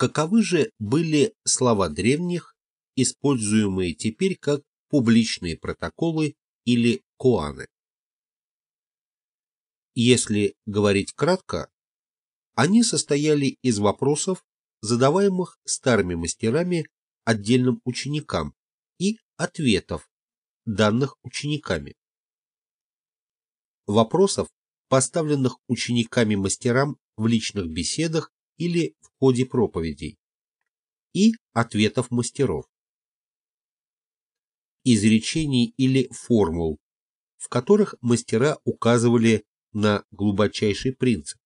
Каковы же были слова древних, используемые теперь как публичные протоколы или коаны? Если говорить кратко, они состояли из вопросов, задаваемых старыми мастерами отдельным ученикам, и ответов, данных учениками. Вопросов, поставленных учениками-мастерам в личных беседах или в ходе проповедей, и ответов мастеров. Изречений или формул, в которых мастера указывали на глубочайший принцип.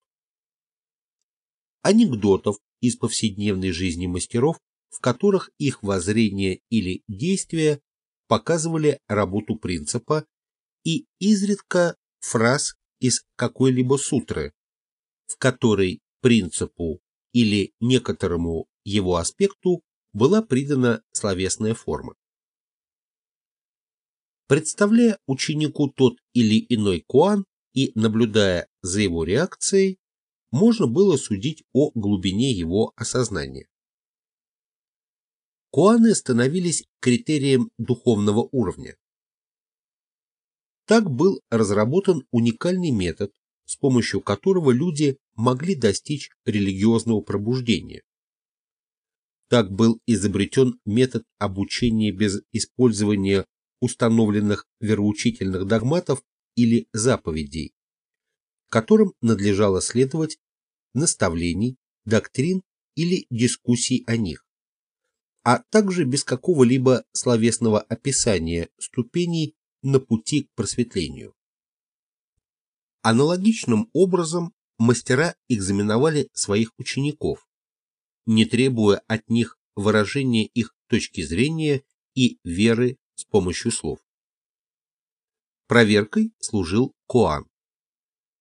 Анекдотов из повседневной жизни мастеров, в которых их воззрение или действия показывали работу принципа и изредка фраз из какой-либо сутры, в которой принципу или некоторому его аспекту была придана словесная форма. Представляя ученику тот или иной куан и наблюдая за его реакцией, можно было судить о глубине его осознания. Куаны становились критерием духовного уровня. Так был разработан уникальный метод, с помощью которого люди могли достичь религиозного пробуждения. Так был изобретен метод обучения без использования установленных вероучительных догматов или заповедей, которым надлежало следовать наставлений, доктрин или дискуссий о них а также без какого-либо словесного описания ступеней на пути к просветлению. Аналогичным образом мастера экзаменовали своих учеников, не требуя от них выражения их точки зрения и веры с помощью слов. Проверкой служил Коан.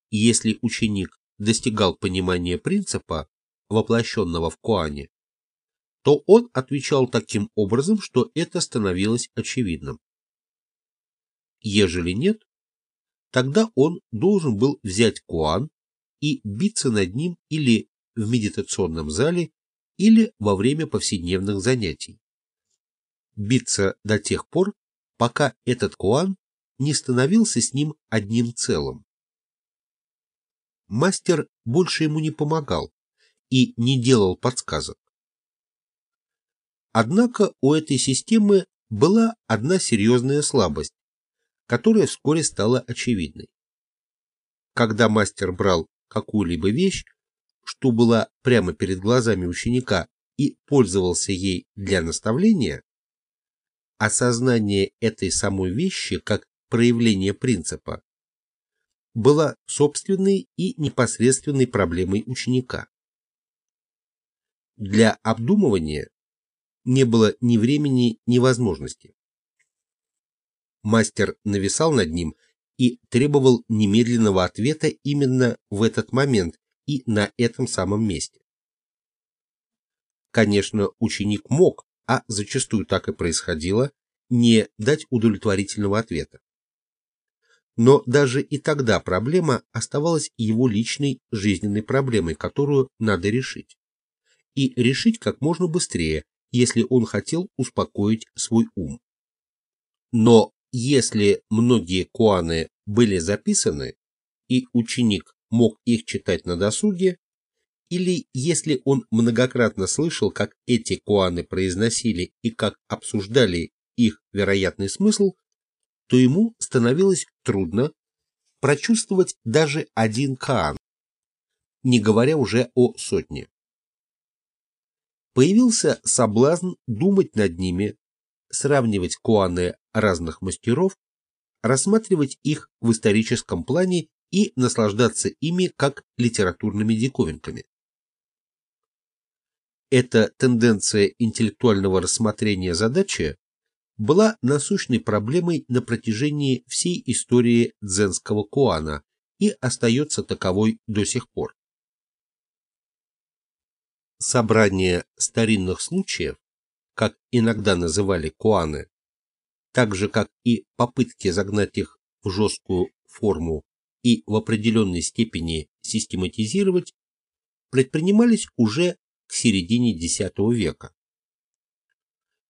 Если ученик достигал понимания принципа, воплощенного в Коане, то он отвечал таким образом, что это становилось очевидным. Ежели нет, тогда он должен был взять куан и биться над ним или в медитационном зале, или во время повседневных занятий. Биться до тех пор, пока этот куан не становился с ним одним целым. Мастер больше ему не помогал и не делал подсказок. Однако у этой системы была одна серьезная слабость, которая вскоре стала очевидной. Когда мастер брал какую-либо вещь, что была прямо перед глазами ученика, и пользовался ей для наставления, осознание этой самой вещи как проявление принципа была собственной и непосредственной проблемой ученика. Для обдумывания не было ни времени, ни возможности. Мастер нависал над ним и требовал немедленного ответа именно в этот момент и на этом самом месте. Конечно, ученик мог, а зачастую так и происходило, не дать удовлетворительного ответа. Но даже и тогда проблема оставалась его личной жизненной проблемой, которую надо решить. И решить как можно быстрее, если он хотел успокоить свой ум. Но если многие куаны были записаны, и ученик мог их читать на досуге, или если он многократно слышал, как эти куаны произносили и как обсуждали их вероятный смысл, то ему становилось трудно прочувствовать даже один каан, не говоря уже о сотне. Появился соблазн думать над ними, сравнивать куаны разных мастеров, рассматривать их в историческом плане и наслаждаться ими как литературными диковинками. Эта тенденция интеллектуального рассмотрения задачи была насущной проблемой на протяжении всей истории дзенского куана и остается таковой до сих пор собрание старинных случаев, как иногда называли куаны, так же как и попытки загнать их в жесткую форму и в определенной степени систематизировать, предпринимались уже к середине X века.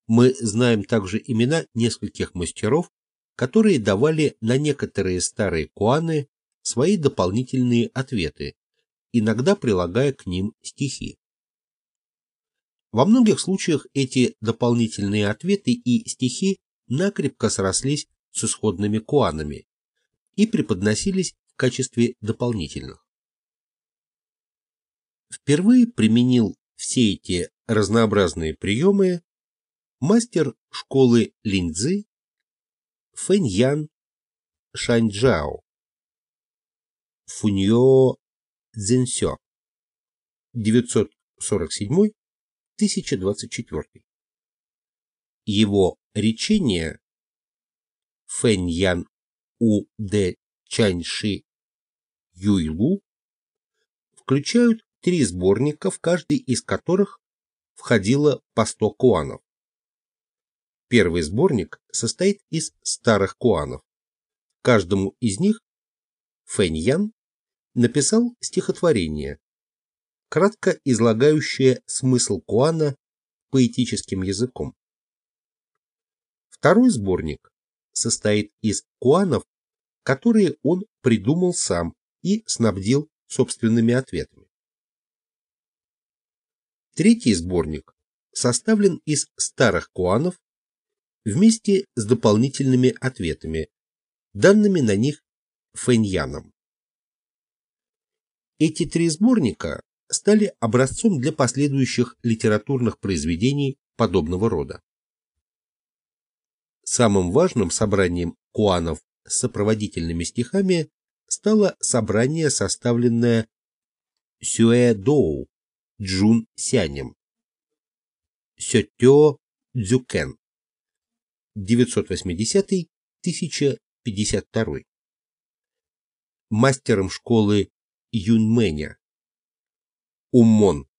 Мы знаем также имена нескольких мастеров, которые давали на некоторые старые куаны свои дополнительные ответы, иногда прилагая к ним стихи. Во многих случаях эти дополнительные ответы и стихи накрепко срослись с исходными куанами и преподносились в качестве дополнительных. Впервые применил все эти разнообразные приемы мастер школы линзы Фэньян Шаньчжао Фуньо Цзиньсё 947-1024. Его речение Фэньян У Дэ Чаньши Юйлу включают три сборника, в каждый из которых входило по 100 куанов. Первый сборник состоит из старых куанов. Каждому из них Фэньян написал стихотворение, кратко излагающее смысл Куана поэтическим языком. Второй сборник состоит из куанов, которые он придумал сам и снабдил собственными ответами. Третий сборник составлен из старых куанов вместе с дополнительными ответами, данными на них Фэньяном. Эти три сборника стали образцом для последующих литературных произведений подобного рода. Самым важным собранием куанов с сопроводительными стихами стало собрание, составленное Сюэ Доу Джун Сянем, Сётё Дзюкен, 980-1052. Мастером школы Юньмэня, Уммон,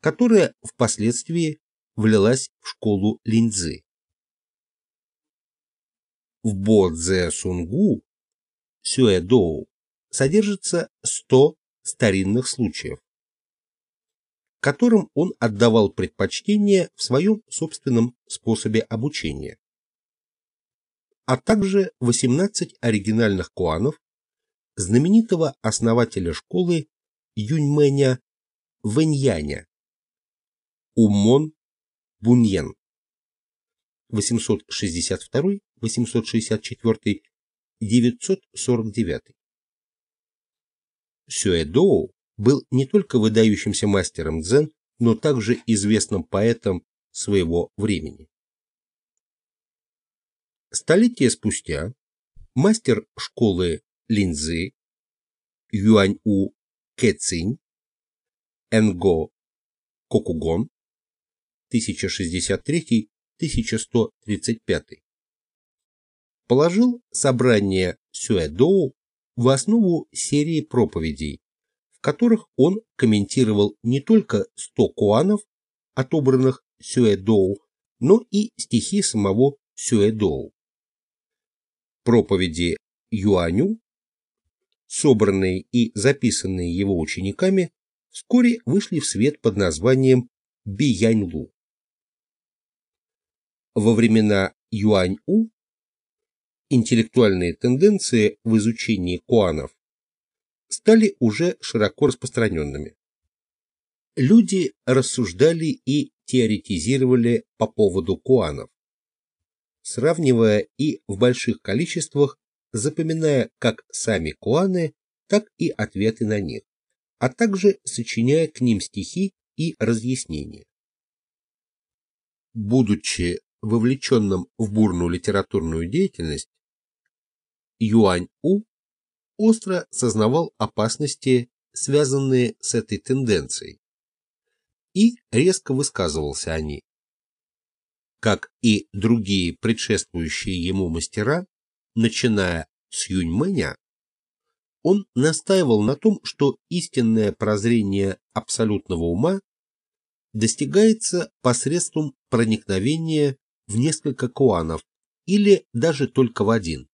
которая впоследствии влилась в школу линзы. В Бодзе Сунгу Сюэдоу содержится 100 старинных случаев, которым он отдавал предпочтение в своем собственном способе обучения, а также 18 оригинальных куанов знаменитого основателя школы Юньмэня Вэньяня, Умон Буньен, 862-864, 949. Сюэдоу был не только выдающимся мастером дзен, но также известным поэтом своего времени. Столетия спустя мастер школы линзы Юань-У Кэцинь Энго Кокугон 1063-1135 положил собрание Сюэдоу в основу серии проповедей, в которых он комментировал не только 100 куанов, отобранных Сюэдоу, но и стихи самого Сюэдоу. Проповеди Юаню, собранные и записанные его учениками, вскоре вышли в свет под названием Бияньлу. Во времена Юань-У интеллектуальные тенденции в изучении куанов стали уже широко распространенными. Люди рассуждали и теоретизировали по поводу куанов, сравнивая и в больших количествах, запоминая как сами куаны, так и ответы на них, а также сочиняя к ним стихи и разъяснения. Будучи вовлеченным в бурную литературную деятельность, Юань-У остро сознавал опасности, связанные с этой тенденцией, и резко высказывался о ней. Как и другие предшествующие ему мастера, начиная с Юньмэня, он настаивал на том, что истинное прозрение абсолютного ума достигается посредством проникновения в несколько куанов или даже только в один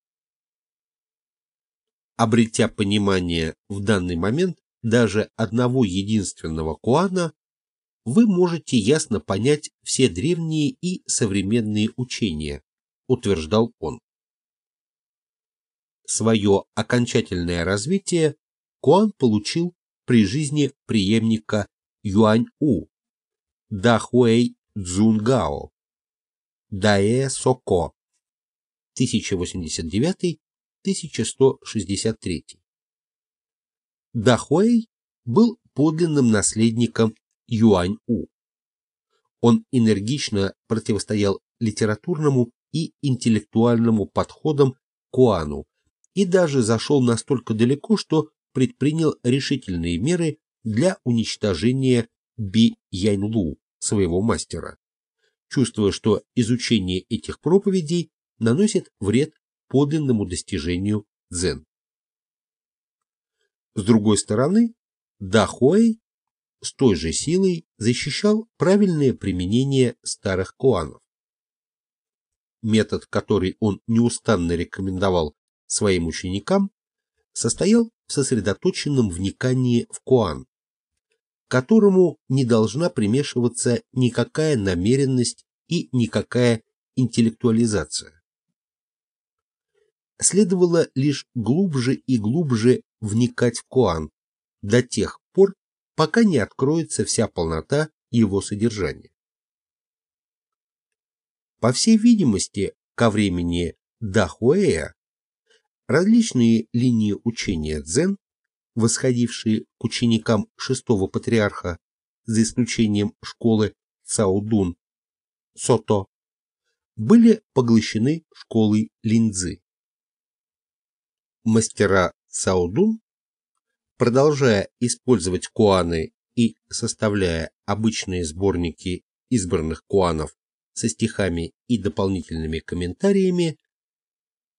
обретя понимание в данный момент даже одного единственного куана, вы можете ясно понять все древние и современные учения, утверждал он. Свое окончательное развитие Куан получил при жизни преемника Юань-У, Дахуэй Цзунгао, Даэ Соко, 1089-1163. Дахуэй был подлинным наследником Юань-У. Он энергично противостоял литературному и интеллектуальному подходам Куану и даже зашел настолько далеко, что предпринял решительные меры для уничтожения Би Яньлу, своего мастера, чувствуя, что изучение этих проповедей наносит вред подлинному достижению дзен. С другой стороны, Дахуэй с той же силой защищал правильное применение старых куанов. Метод, который он неустанно рекомендовал своим ученикам, состоял в сосредоточенном вникании в куан, которому не должна примешиваться никакая намеренность и никакая интеллектуализация. Следовало лишь глубже и глубже вникать в куан до тех пор, пока не откроется вся полнота его содержания. По всей видимости, ко времени Дахуэя различные линии учения дзен, восходившие к ученикам шестого патриарха, за исключением школы Цаудун, Сото, были поглощены школой линзы. Мастера Цаудун продолжая использовать куаны и составляя обычные сборники избранных куанов со стихами и дополнительными комментариями,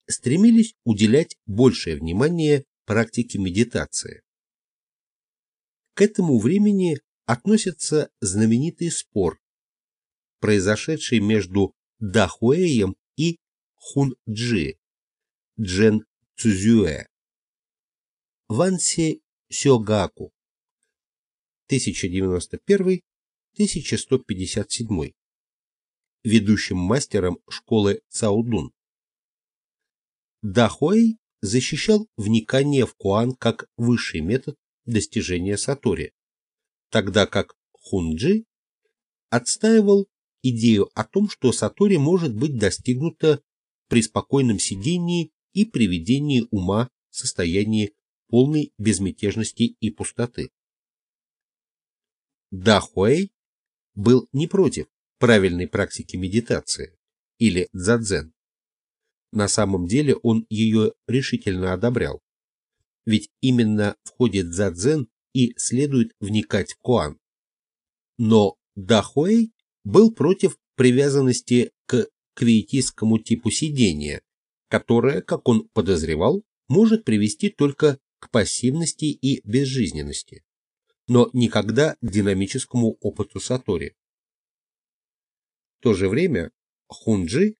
стремились уделять большее внимание практике медитации. К этому времени относится знаменитый спор, произошедший между Дахуэем и Хунджи, Джен Цузюэ. Ванси Сёгаку 1091-1157, ведущим мастером школы Цаудун. Дахуэй защищал вникание в Куан как высший метод достижения Сатори, тогда как Хунджи отстаивал идею о том, что Сатори может быть достигнуто при спокойном сидении и приведении ума в состоянии полной безмятежности и пустоты. Дахуэй был не против правильной практики медитации или дзадзен. На самом деле он ее решительно одобрял. Ведь именно в ходе дзадзен и следует вникать в куан. Но Дахуэй был против привязанности к квиетистскому типу сидения, которое, как он подозревал, может привести только к пассивности и безжизненности, но никогда к динамическому опыту Сатори. В то же время Хунджи,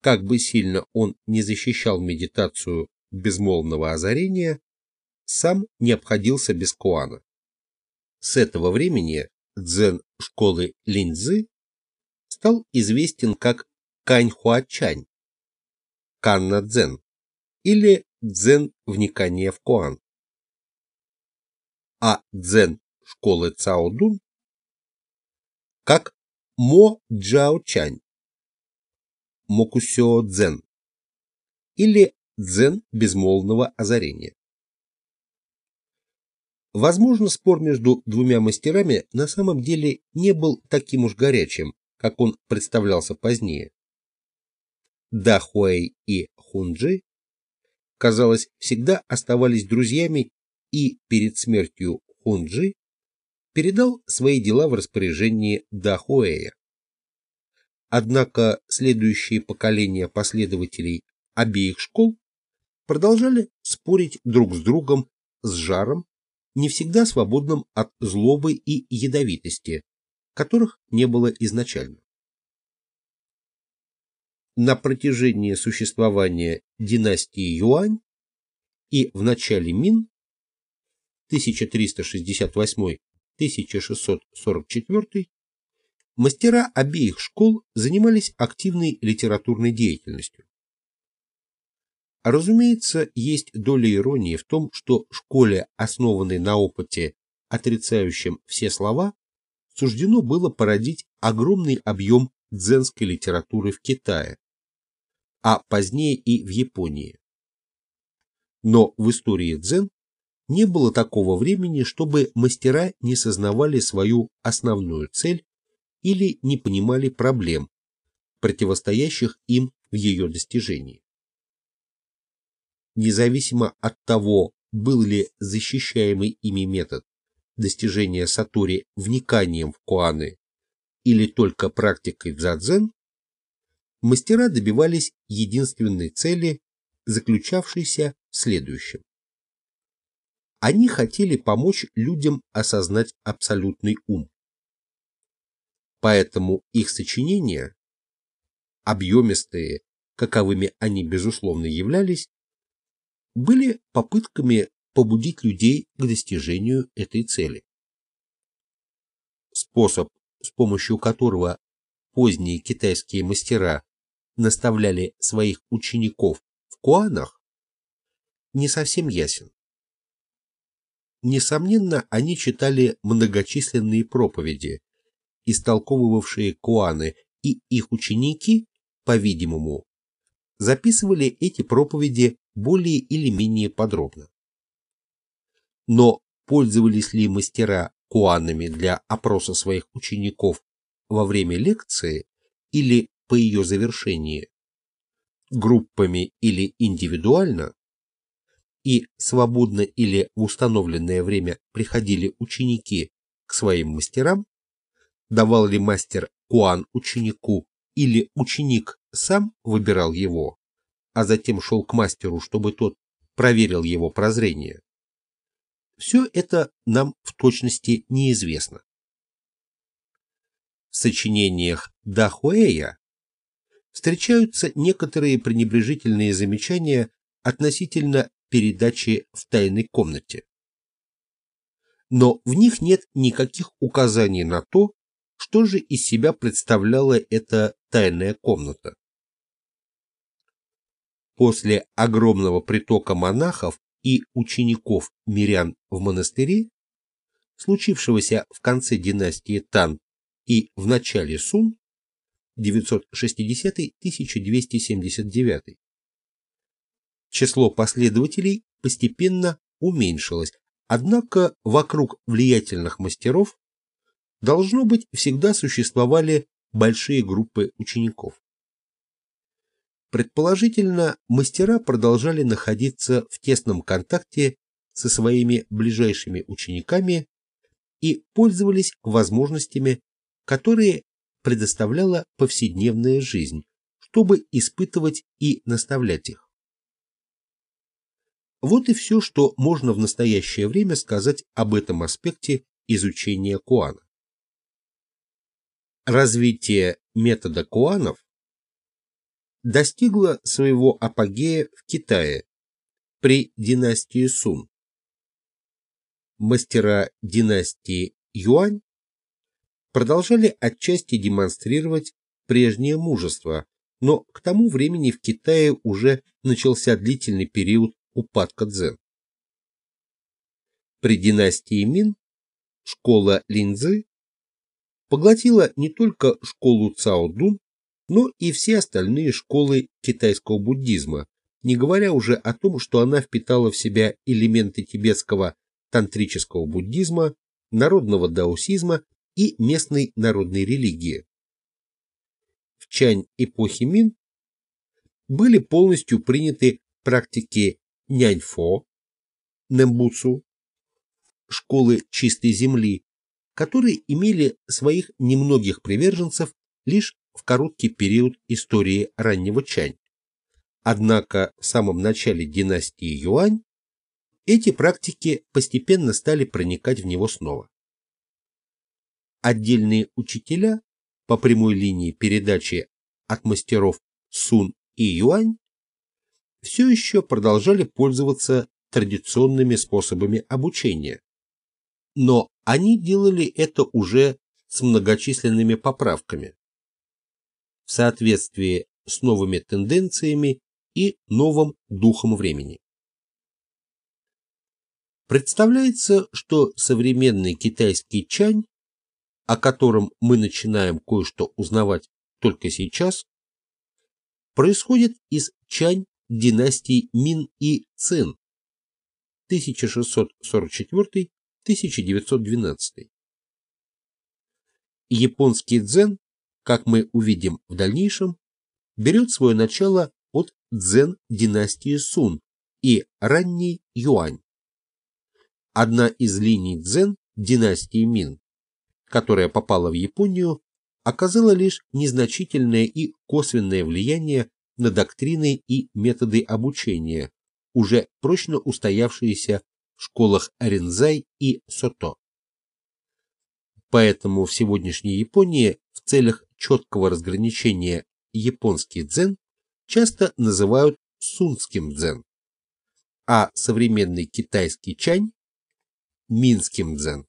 как бы сильно он не защищал медитацию безмолвного озарения, сам не обходился без Куана. С этого времени дзен школы Линзы стал известен как Каньхуачань, Канна дзен или дзен вникания в Куан. А дзен школы Цаодун как Мо Джао Чань, Мокусё дзен или дзен безмолвного озарения. Возможно, спор между двумя мастерами на самом деле не был таким уж горячим, как он представлялся позднее. Дахуэй и Хунджи казалось, всегда оставались друзьями и перед смертью Хунджи передал свои дела в распоряжение Дахуэя. Однако следующие поколения последователей обеих школ продолжали спорить друг с другом с жаром, не всегда свободным от злобы и ядовитости, которых не было изначально. На протяжении существования династии Юань и в начале Мин 1368 1644, мастера обеих школ занимались активной литературной деятельностью. Разумеется, есть доля иронии в том, что школе, основанной на опыте, отрицающем все слова, суждено было породить огромный объем дзенской литературы в Китае, а позднее и в Японии. Но в истории дзен не было такого времени, чтобы мастера не сознавали свою основную цель или не понимали проблем, противостоящих им в ее достижении. Независимо от того, был ли защищаемый ими метод достижения сатори вниканием в куаны или только практикой дзадзен, мастера добивались единственной цели, заключавшейся в следующем. Они хотели помочь людям осознать абсолютный ум. Поэтому их сочинения, объемистые, каковыми они безусловно являлись, были попытками побудить людей к достижению этой цели. Способ, с помощью которого поздние китайские мастера наставляли своих учеников в куанах, не совсем ясен. Несомненно, они читали многочисленные проповеди, истолковывавшие куаны, и их ученики, по-видимому, записывали эти проповеди более или менее подробно. Но пользовались ли мастера куанами для опроса своих учеников во время лекции или по ее завершении, группами или индивидуально, и свободно или в установленное время приходили ученики к своим мастерам, давал ли мастер куан ученику или ученик сам выбирал его, а затем шел к мастеру, чтобы тот проверил его прозрение. Все это нам в точности неизвестно. В сочинениях Дахуэя встречаются некоторые пренебрежительные замечания относительно передачи в тайной комнате. Но в них нет никаких указаний на то, что же из себя представляла эта тайная комната. После огромного притока монахов и учеников мирян в монастыре, случившегося в конце династии Тан и в начале Сун, 960-1279, число последователей постепенно уменьшилось, однако вокруг влиятельных мастеров должно быть всегда существовали большие группы учеников. Предположительно, мастера продолжали находиться в тесном контакте со своими ближайшими учениками и пользовались возможностями, которые предоставляла повседневная жизнь, чтобы испытывать и наставлять их. Вот и все, что можно в настоящее время сказать об этом аспекте изучения куана. Развитие метода куанов достигла своего апогея в Китае при династии Сун. Мастера династии Юань продолжали отчасти демонстрировать прежнее мужество, но к тому времени в Китае уже начался длительный период упадка дзен. При династии Мин школа Линзы поглотила не только школу Цао Дун, но и все остальные школы китайского буддизма, не говоря уже о том, что она впитала в себя элементы тибетского тантрического буддизма, народного даосизма и местной народной религии. В Чань эпохи Мин были полностью приняты практики няньфо, нембуцу, школы чистой земли, которые имели своих немногих приверженцев лишь в короткий период истории раннего Чань. Однако в самом начале династии Юань эти практики постепенно стали проникать в него снова. Отдельные учителя по прямой линии передачи от мастеров Сун и Юань все еще продолжали пользоваться традиционными способами обучения, но они делали это уже с многочисленными поправками в соответствии с новыми тенденциями и новым духом времени. Представляется, что современный китайский чань, о котором мы начинаем кое-что узнавать только сейчас, происходит из чань династий Мин и Цин 1644-1912. Японский дзен, как мы увидим в дальнейшем, берет свое начало от дзен династии Сун и ранний юань. Одна из линий дзен династии Мин, которая попала в Японию, оказала лишь незначительное и косвенное влияние на доктрины и методы обучения, уже прочно устоявшиеся в школах Арензай и Сото. Поэтому в сегодняшней Японии в целях четкого разграничения японский дзен часто называют сунским дзен, а современный китайский чань – минским дзен.